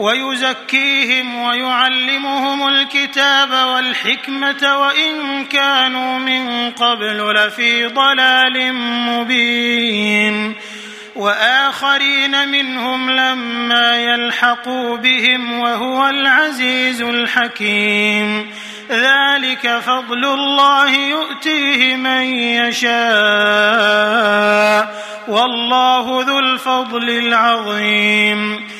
ويزكيهم ويعلمهم الكتاب والحكمة وإن كانوا من قبل لفي ضلال مبين. وآخرين منهم لما يلحقوا بهم وهو العزيز الحكيم. ذلك فضل الله يؤتيه من يشاء. والله ذو الفضل العظيم.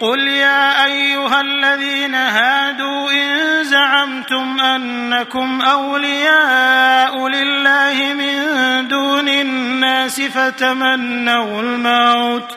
قل يا أيها الذين هادوا إن زعمتم أنكم أولياء لله من دون الناس فتمنوا الموت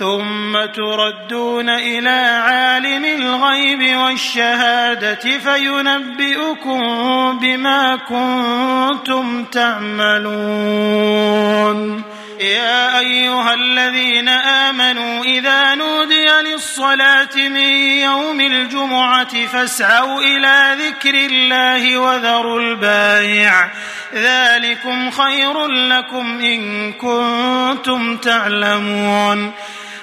ثم تردون إلى عالم الغيب والشهادة فينبئكم بما كنتم تعملون. يا أيها الذين آمنوا إذا نودي للصلاة من يوم الجمعة فاسعوا إلى ذكر الله وذروا البايع. ذلكم خير لكم إن كنتم تعلمون.